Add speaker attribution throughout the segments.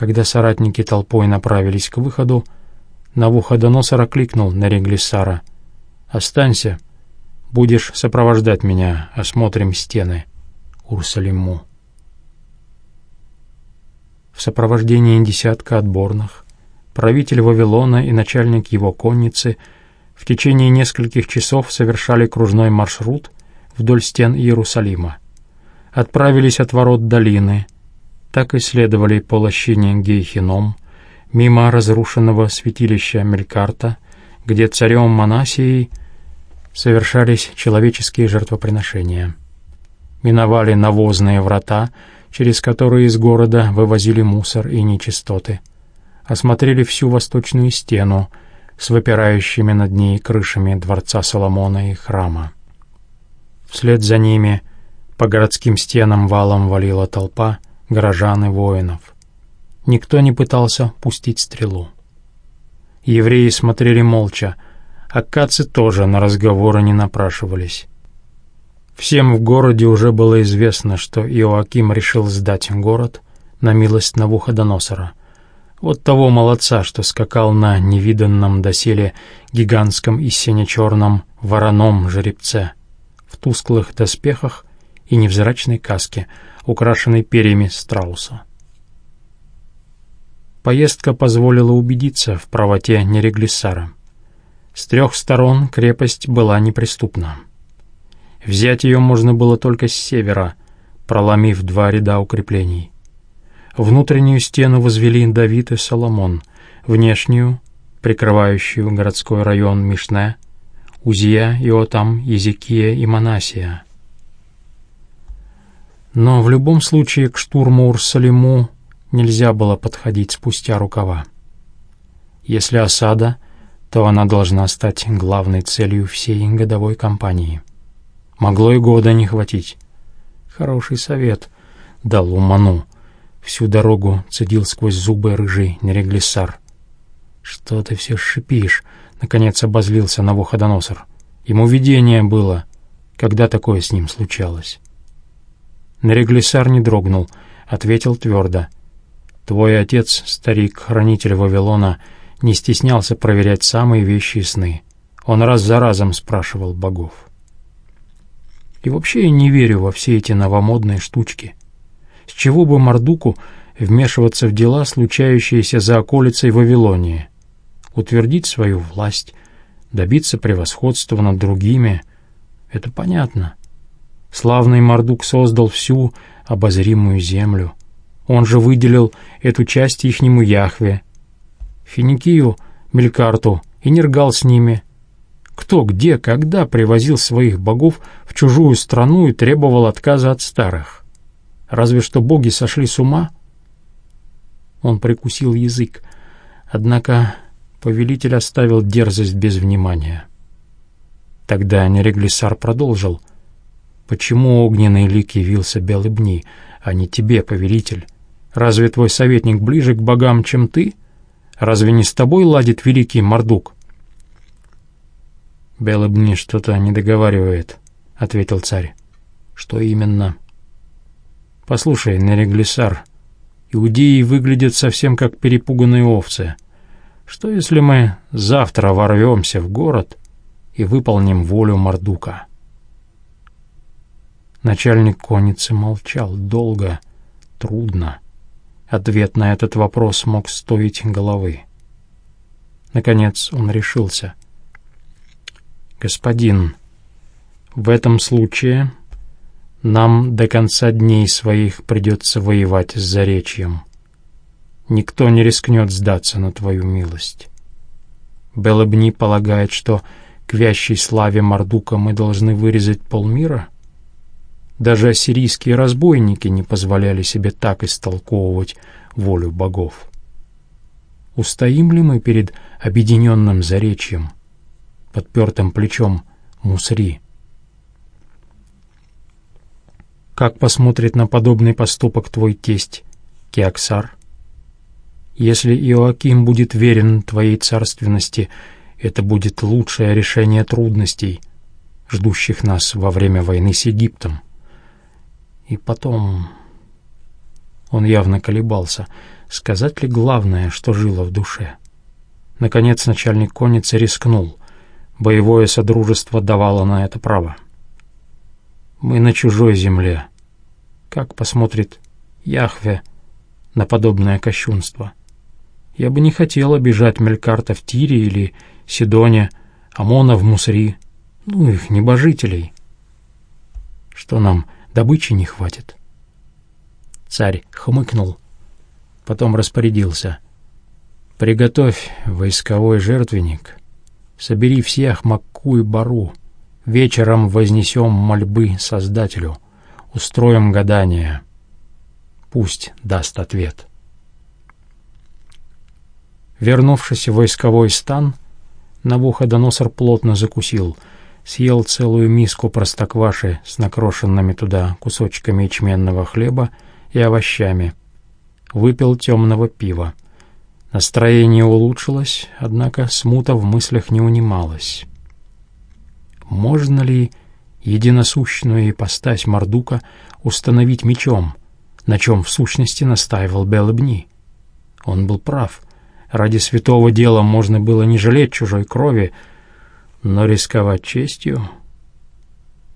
Speaker 1: Когда соратники толпой направились к выходу, Навуходоносор окликнул на Реглиссара. «Останься, будешь сопровождать меня, осмотрим стены Урсалиму». В сопровождении десятка отборных, правитель Вавилона и начальник его конницы в течение нескольких часов совершали кружной маршрут вдоль стен Иерусалима. Отправились от ворот долины, так и следовали по лощине Гейхином, мимо разрушенного святилища Мелькарта, где царем Манасией совершались человеческие жертвоприношения. Миновали навозные врата, через которые из города вывозили мусор и нечистоты. Осмотрели всю восточную стену с выпирающими над ней крышами дворца Соломона и храма. Вслед за ними по городским стенам валом валила толпа горожан и воинов — Никто не пытался пустить стрелу. Евреи смотрели молча, а кацы тоже на разговоры не напрашивались. Всем в городе уже было известно, что Иоаким решил сдать город на милость Навуходоносора. Вот того молодца, что скакал на невиданном доселе гигантском и сине-черном вороном жеребце, в тусклых доспехах и невзрачной каске, украшенной перьями страуса. Поездка позволила убедиться в правоте Нереглиссара. С трех сторон крепость была неприступна. Взять ее можно было только с севера, проломив два ряда укреплений. Внутреннюю стену возвели Давид и Соломон, внешнюю, прикрывающую городской район Мишне, Узия, Иотам, Езекия и Манасия. Но в любом случае к штурму Урсалиму нельзя было подходить спустя рукава. Если осада, то она должна стать главной целью всей годовой кампании. Могло и года не хватить. Хороший совет дал Уману. Всю дорогу цедил сквозь зубы рыжий нереглиссар. «Что ты все шипишь?» — наконец обозлился Навуходоносор. Ему видение было, когда такое с ним случалось. Нереглиссар не дрогнул, ответил твердо — Твой отец, старик-хранитель Вавилона, не стеснялся проверять самые вещи и сны. Он раз за разом спрашивал богов. И вообще я не верю во все эти новомодные штучки. С чего бы Мордуку вмешиваться в дела, случающиеся за околицей Вавилонии? Утвердить свою власть, добиться превосходства над другими — это понятно. Славный Мордук создал всю обозримую землю — он же выделил эту часть ихнему Яхве. Финикию, Мелькарту и Нергал с ними. Кто, где, когда привозил своих богов в чужую страну и требовал отказа от старых? Разве что боги сошли с ума? Он прикусил язык, однако повелитель оставил дерзость без внимания. Тогда Нереглисар продолжил. «Почему огненный лик явился Белыбни, а не тебе, повелитель?» Разве твой советник ближе к богам, чем ты? Разве не с тобой ладит великий Мордук?» «Белобни что-то не договаривает», — ответил царь. «Что именно?» «Послушай, Нереглисар, иудеи выглядят совсем как перепуганные овцы. Что, если мы завтра ворвемся в город и выполним волю Мордука?» Начальник конницы молчал долго, трудно. Ответ на этот вопрос мог стоить головы. Наконец он решился. «Господин, в этом случае нам до конца дней своих придется воевать с Заречьем. Никто не рискнет сдаться на твою милость. Белобни полагает, что к вящей славе Мардука мы должны вырезать полмира?» Даже ассирийские разбойники не позволяли себе так истолковывать волю богов. Устоим ли мы перед объединенным заречьем, подпертым плечом Мусри? Как посмотрит на подобный поступок твой тесть Кеоксар? Если Иоаким будет верен твоей царственности, это будет лучшее решение трудностей, ждущих нас во время войны с Египтом. И потом... Он явно колебался. сказать ли главное, что жило в душе? Наконец начальник конницы рискнул. Боевое содружество давало на это право. Мы на чужой земле. Как посмотрит Яхве на подобное кощунство? Я бы не хотел обижать Мелькарта в Тире или Сидоне, Амона в Мусри, ну их небожителей. Что нам, добычи не хватит? Царь хмыкнул, потом распорядился. Приготовь войсковой жертвенник, собери всех Макку и Бару, Вечером вознесем мольбы Создателю, устроим гадание. Пусть даст ответ. Вернувшись в войсковой стан, Навуходоносор плотно закусил, съел целую миску простокваши с накрошенными туда кусочками ячменного хлеба и овощами, выпил темного пива. Настроение улучшилось, однако смута в мыслях не унималась. Можно ли единосущную ипостась Мардука установить мечом, на чем в сущности настаивал Белыбни? Он был прав. Ради святого дела можно было не жалеть чужой крови, но рисковать честью...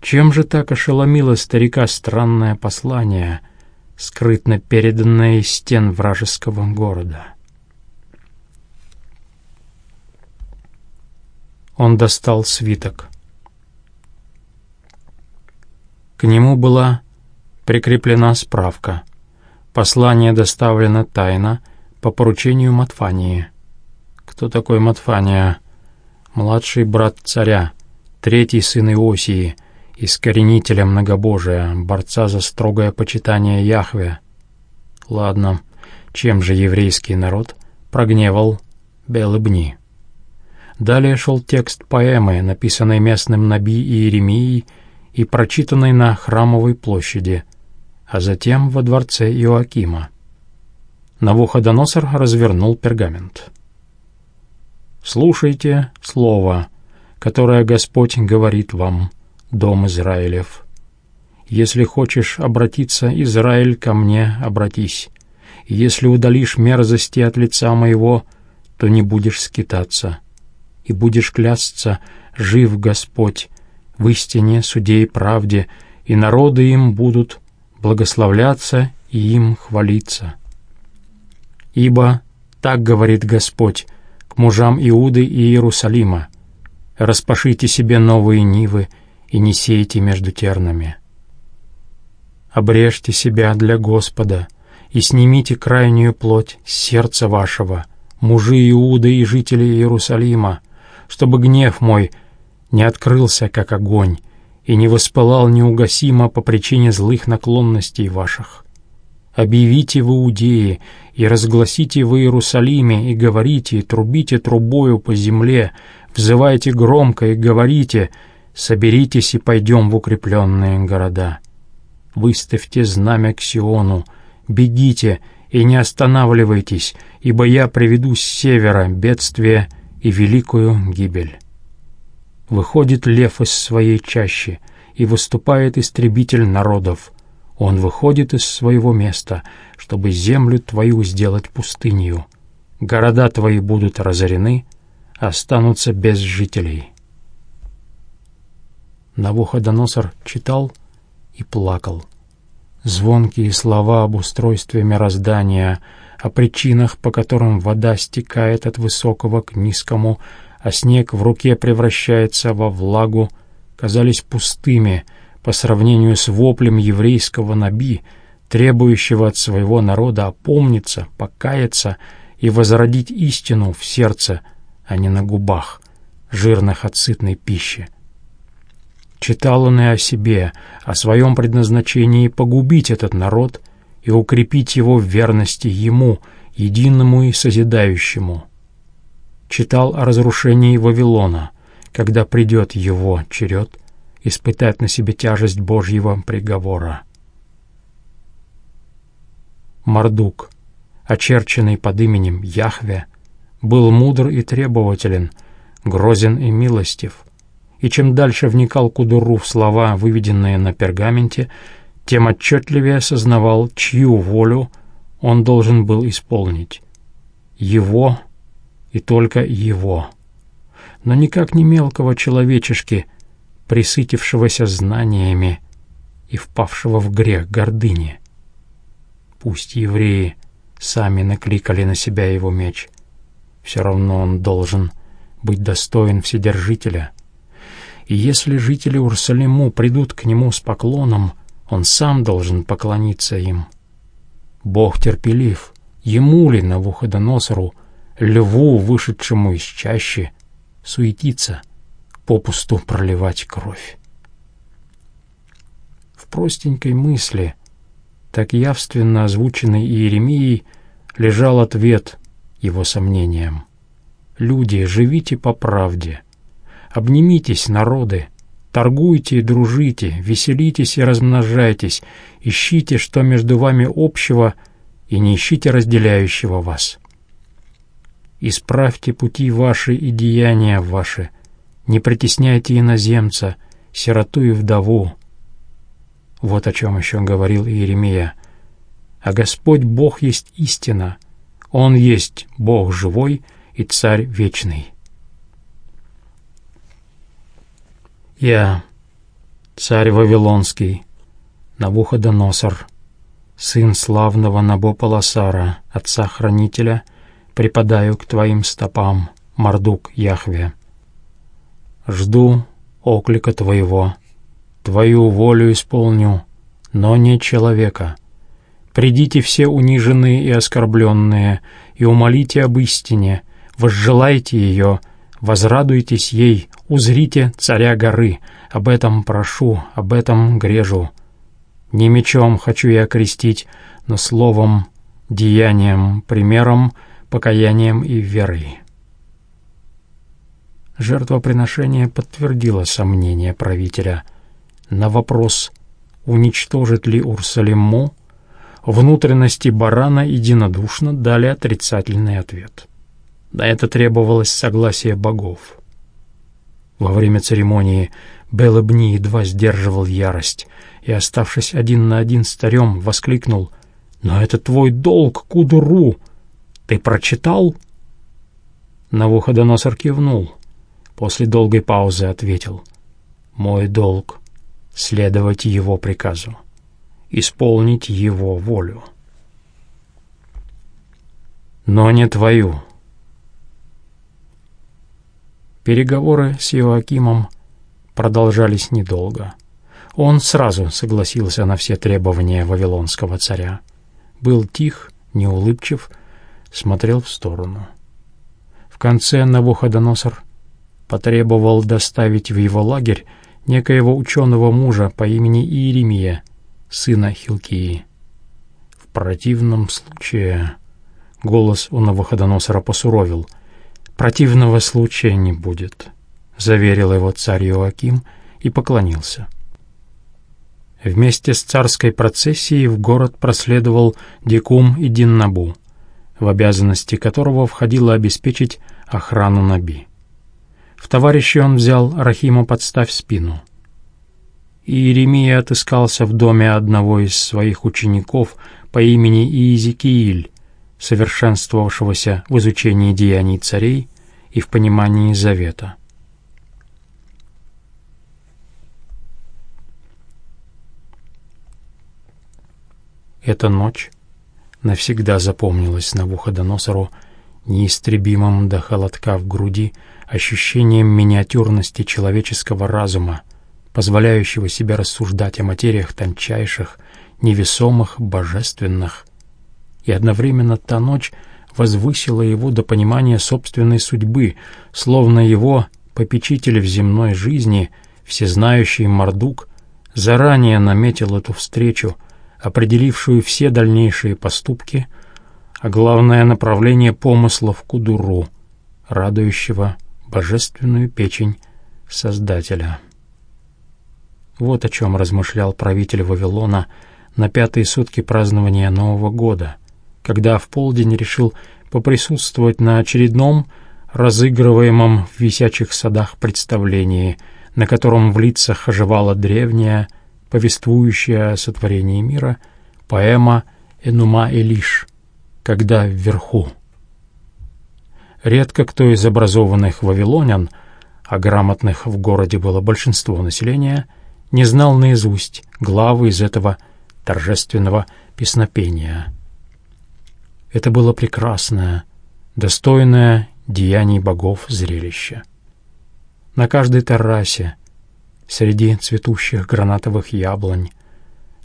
Speaker 1: Чем же так ошеломило старика странное послание, скрытно переданное из стен вражеского города? Он достал свиток. К нему была прикреплена справка. Послание доставлено тайно по поручению Матфании. Кто такой Матфания? Младший брат царя, третий сын Иосии, искоренителя многобожия, борца за строгое почитание Яхве. Ладно, чем же еврейский народ прогневал Белыбни? Далее шел текст поэмы, написанной местным Наби Иеремией, и прочитанной на Храмовой площади, а затем во дворце Иоакима. Навуходоносор развернул пергамент. «Слушайте слово, которое Господь говорит вам, дом Израилев. Если хочешь обратиться, Израиль, ко мне обратись. Если удалишь мерзости от лица моего, то не будешь скитаться, и будешь клясться, жив Господь, в истине, суде и правде, и народы им будут благословляться и им хвалиться. Ибо так говорит Господь мужам Иуды и Иерусалима, «Распашите себе новые нивы и не сейте между тернами. Обрежьте себя для Господа и снимите крайнюю плоть с сердца вашего, мужи Иуды и жители Иерусалима, чтобы гнев мой — не открылся, как огонь, и не воспылал неугасимо по причине злых наклонностей ваших. Объявите в Иудее и разгласите в Иерусалиме, и говорите, трубите трубою по земле, взывайте громко и говорите, соберитесь и пойдем в укрепленные города. Выставьте знамя к Сиону, бегите и не останавливайтесь, ибо я приведу с севера бедствие и великую гибель. Выходит лев из своей чащи, и выступает истребитель народов. Он выходит из своего места, чтобы землю твою сделать пустынью. Города твои будут разорены, останутся без жителей. Навуходоносор читал и плакал. Звонкие слова об устройстве мироздания, о причинах, по которым вода стекает от высокого к низкому, а снег в руке превращается во влагу, казались пустыми по сравнению с воплем еврейского наби, требующего от своего народа опомниться, покаяться и возродить истину в сердце, а не на губах, жирных от сытной пищи. Читал он и о себе, о своем предназначении погубить этот народ и укрепить его в верности ему, единому и созидающему читал о разрушении Вавилона, когда придет его черед испытать на себе тяжесть Божьего приговора. Мардук, очерченный под именем Яхве, был мудр и требователен, грозен и милостив, и чем дальше вникал Кудуру в слова, выведенные на пергаменте, тем отчетливее осознавал, чью волю он должен был исполнить. Его и только его. Но никак не мелкого человечешки, присытившегося знаниями и впавшего в грех гордыни. Пусть евреи сами накликали на себя его меч, все равно он должен быть достоин Вседержителя. И если жители Урсалиму придут к нему с поклоном, он сам должен поклониться им. Бог терпелив, ему ли на Навуходоносору, льву, вышедшему из чащи, суетиться, попусту проливать кровь. В простенькой мысли, так явственно озвученной Иеремией, лежал ответ его сомнениям. «Люди, живите по правде. Обнимитесь, народы, торгуйте и дружите, веселитесь и размножайтесь, ищите, что между вами общего, и не ищите разделяющего вас. Исправьте пути ваши и деяния ваши, не притесняйте иноземца, сироту и вдову». Вот о чем еще говорил Иеремия. «А Господь Бог есть истина, Он есть Бог живой и Царь вечный». Я, царь Вавилонский, Навуходоносор, сын славного Набополосара, отца-хранителя, припадаю к твоим стопам, Мардук Яхве. Жду оклика твоего, твою волю исполню, но не человека. Придите все униженные и оскорбленные, и умолите об истине, возжелайте ее, возрадуйтесь ей, узрите царя горы, об этом прошу, об этом грежу. Не мечом хочу я крестить, но словом, деянием, примером, покаянием и верой. Жертвоприношение подтвердило сомнение правителя. На вопрос, уничтожит ли Урсалиму, внутренности барана единодушно дали отрицательный ответ. На это требовалось согласие богов. Во время церемонии Белебни едва сдерживал ярость и, оставшись один на один с царем, воскликнул «Но это твой долг, Кудуру! Ты прочитал?» Навуходоносор кивнул. После долгой паузы ответил «Мой долг — следовать его приказу, исполнить его волю». «Но не твою», Переговоры с Иоакимом продолжались недолго. Он сразу согласился на все требования вавилонского царя. Был тих, неулыбчив, смотрел в сторону. В конце Навуходоносор потребовал доставить в его лагерь некоего ученого мужа по имени Иеремия, сына Хилкии. В противном случае голос у Навуходоносора посуровил — «Противного случая не будет», — заверил его царь Иоаким и поклонился. Вместе с царской процессией в город проследовал Дикум и Диннабу, в обязанности которого входило обеспечить охрану Наби. В товарищи он взял Рахима подставь спину. Иеремия отыскался в доме одного из своих учеников по имени Иезекииль, совершенствовавшегося в изучении деяний царей и в понимании завета. Эта ночь навсегда запомнилась Навуходоносору неистребимым до холодка в груди ощущением миниатюрности человеческого разума, позволяющего себе рассуждать о материях тончайших, невесомых, божественных, и одновременно та ночь возвысила его до понимания собственной судьбы, словно его попечитель в земной жизни, всезнающий Мордук, заранее наметил эту встречу, определившую все дальнейшие поступки, а главное направление помыслов Кудуру, радующего божественную печень Создателя. Вот о чем размышлял правитель Вавилона на пятые сутки празднования Нового года — когда в полдень решил поприсутствовать на очередном, разыгрываемом в висячих садах представлении, на котором в лицах оживала древняя, повествующая о сотворении мира, поэма «Энума Элиш» когда вверху. Редко кто из образованных вавилонян, а грамотных в городе было большинство населения, не знал наизусть главы из этого торжественного песнопения. Это было прекрасное, достойное деяний богов зрелище. На каждой террасе, среди цветущих гранатовых яблонь,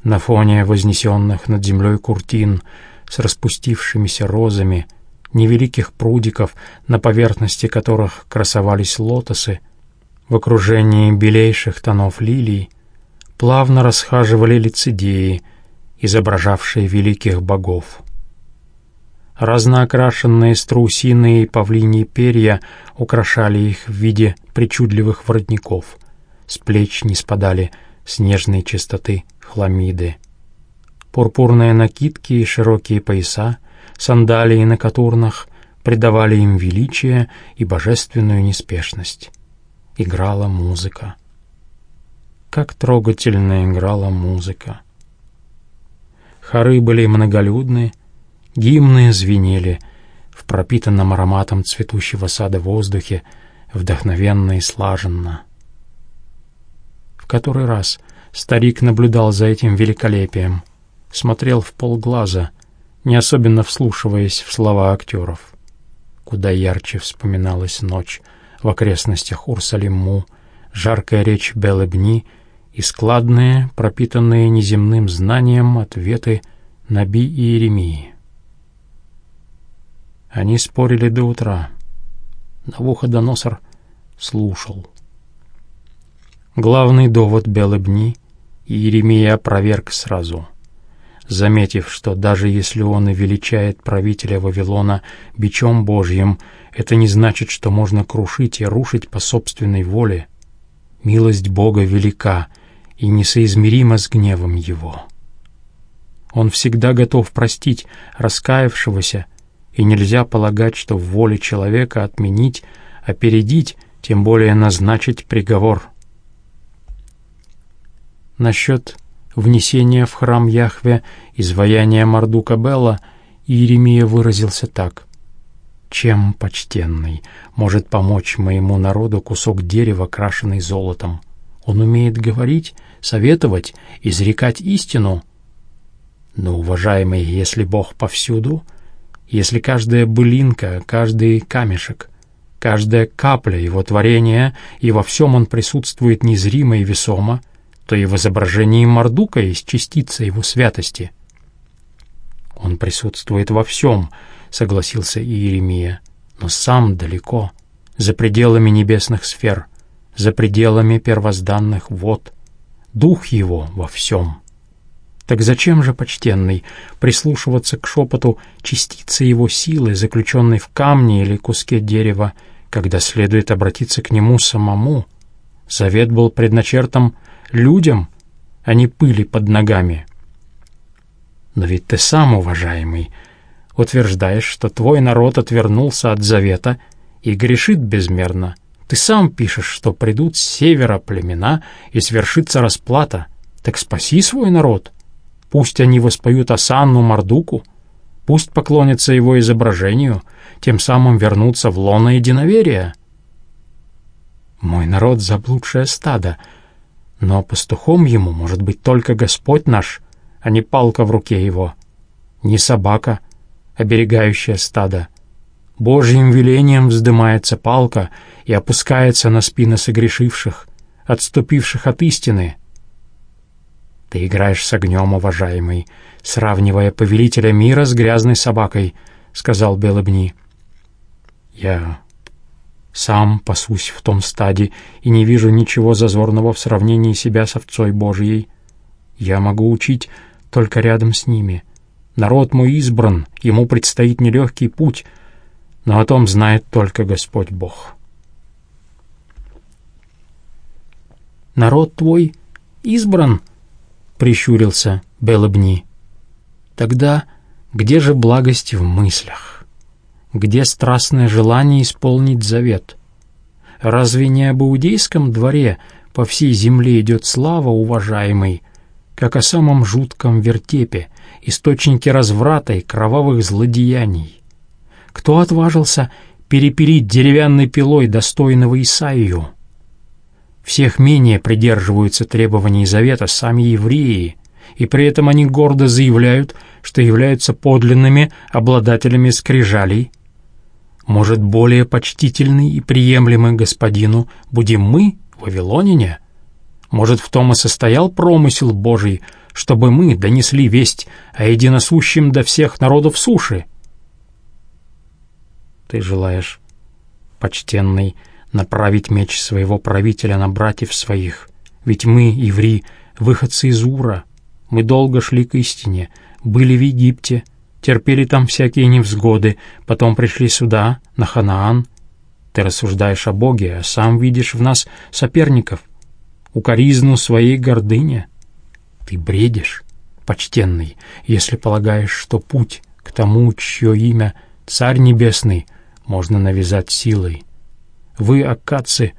Speaker 1: на фоне вознесенных над землей куртин с распустившимися розами, невеликих прудиков, на поверхности которых красовались лотосы, в окружении белейших тонов лилий, плавно расхаживали лицедеи, изображавшие великих богов. Разноокрашенные страусиные и павлиньи перья украшали их в виде причудливых воротников. С плеч не спадали снежной чистоты хламиды. Пурпурные накидки и широкие пояса, сандалии на катурнах придавали им величие и божественную неспешность. Играла музыка. Как трогательно играла музыка. Хоры были многолюдны, Гимны звенели в пропитанном ароматом цветущего сада воздухе, вдохновенно и слаженно. В который раз старик наблюдал за этим великолепием, смотрел в полглаза, не особенно вслушиваясь в слова актеров. Куда ярче вспоминалась ночь в окрестностях Урсалиму, жаркая речь Белебни и складные, пропитанные неземным знанием ответы Наби и Иеремии. Они спорили до утра. Навуходоносор слушал. Главный довод Белебни Иеремия опроверг сразу, заметив, что даже если он и величает правителя Вавилона бичом Божьим, это не значит, что можно крушить и рушить по собственной воле. Милость Бога велика и несоизмерима с гневом Его. Он всегда готов простить раскаявшегося, и нельзя полагать, что в воле человека отменить, опередить, тем более назначить приговор. Насчет внесения в храм Яхве изваяния Мардука Белла Иеремия выразился так. «Чем, почтенный, может помочь моему народу кусок дерева, крашеный золотом? Он умеет говорить, советовать, изрекать истину?» «Но, уважаемый, если Бог повсюду, — если каждая былинка, каждый камешек, каждая капля его творения, и во всем он присутствует незримо и весомо, то и в изображении Мардука есть частица его святости. «Он присутствует во всем», — согласился Иеремия, «но сам далеко, за пределами небесных сфер, за пределами первозданных вод. Дух его во всем». Так зачем же, почтенный, прислушиваться к шепоту частицы его силы, заключенной в камне или куске дерева, когда следует обратиться к нему самому? Завет был предначертан людям, а не пыли под ногами. Но ведь ты сам, уважаемый, утверждаешь, что твой народ отвернулся от завета и грешит безмерно. Ты сам пишешь, что придут с севера племена и свершится расплата. Так спаси свой народ». Пусть они воспоют Асанну Мардуку, пусть поклонятся его изображению, тем самым вернутся в лоно единоверия. Мой народ — заблудшее стадо, но пастухом ему может быть только Господь наш, а не палка в руке его, не собака, оберегающая стадо. Божьим велением вздымается палка и опускается на спины согрешивших, отступивших от истины — ты играешь с огнем, уважаемый, сравнивая повелителя мира с грязной собакой, — сказал Белобни. Я сам пасусь в том стаде и не вижу ничего зазорного в сравнении себя с овцой Божьей. Я могу учить только рядом с ними. Народ мой избран, ему предстоит нелегкий путь, но о том знает только Господь Бог. Народ твой избран, прищурился Белобни. Тогда где же благость в мыслях? Где страстное желание исполнить завет? Разве не об иудейском дворе по всей земле идет слава, уважаемый, как о самом жутком вертепе, источнике разврата и кровавых злодеяний. Кто отважился перепилить деревянной пилой достойного Исаию? Всех менее придерживаются требований Завета сами евреи, и при этом они гордо заявляют, что являются подлинными обладателями скрижалей. Может, более почтительный и приемлемый господину будем мы, вавилонине? Может, в том и состоял промысел Божий, чтобы мы донесли весть о единосущем до всех народов суши? Ты желаешь, почтенный, направить меч своего правителя на братьев своих, ведь мы, евреи, выходцы из Ура, мы долго шли к истине, были в Египте, терпели там всякие невзгоды, потом пришли сюда, на Ханаан. Ты рассуждаешь о Боге, а сам видишь в нас соперников, укоризну своей гордыне. Ты бредишь, почтенный, если полагаешь, что путь к тому, чье имя Царь Небесный, можно навязать силой. Вы, аккадцы,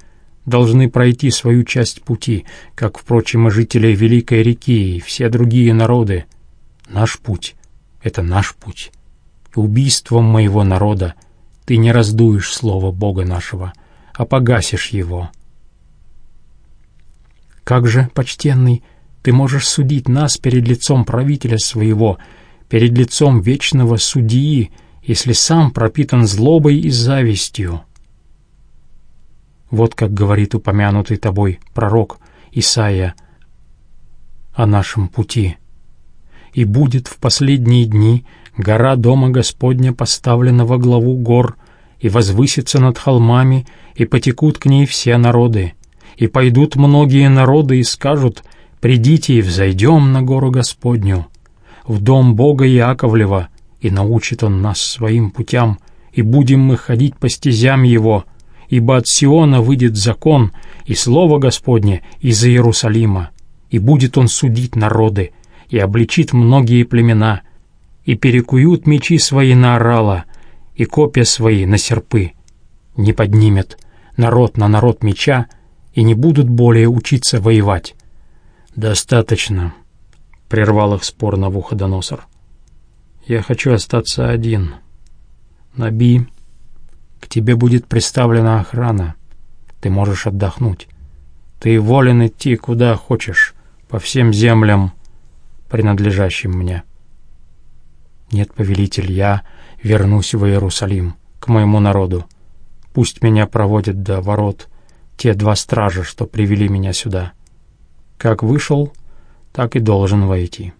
Speaker 1: должны пройти свою часть пути, как, впрочем, и жители Великой реки и все другие народы. Наш путь — это наш путь. Убийством моего народа ты не раздуешь слово Бога нашего, а погасишь его». Как же, почтенный, ты можешь судить нас перед лицом правителя своего, перед лицом вечного судьи, если сам пропитан злобой и завистью? Вот как говорит упомянутый тобой пророк Исаия о нашем пути. «И будет в последние дни гора Дома Господня поставлена во главу гор, и возвысится над холмами, и потекут к ней все народы» и пойдут многие народы и скажут, «Придите и взойдем на гору Господню, в дом Бога Яковлева, и научит Он нас своим путям, и будем мы ходить по стезям Его, ибо от Сиона выйдет закон, и слово Господне из Иерусалима, и будет Он судить народы, и обличит многие племена, и перекуют мечи свои на орала, и копья свои на серпы. Не поднимет народ на народ меча, и не будут более учиться воевать. «Достаточно», — прервал их спор Навуходоносор. «Я хочу остаться один. Наби, к тебе будет представлена охрана. Ты можешь отдохнуть. Ты волен идти куда хочешь, по всем землям, принадлежащим мне». «Нет, повелитель, я вернусь в Иерусалим, к моему народу. Пусть меня проводят до ворот» те два стража, что привели меня сюда. Как вышел, так и должен войти».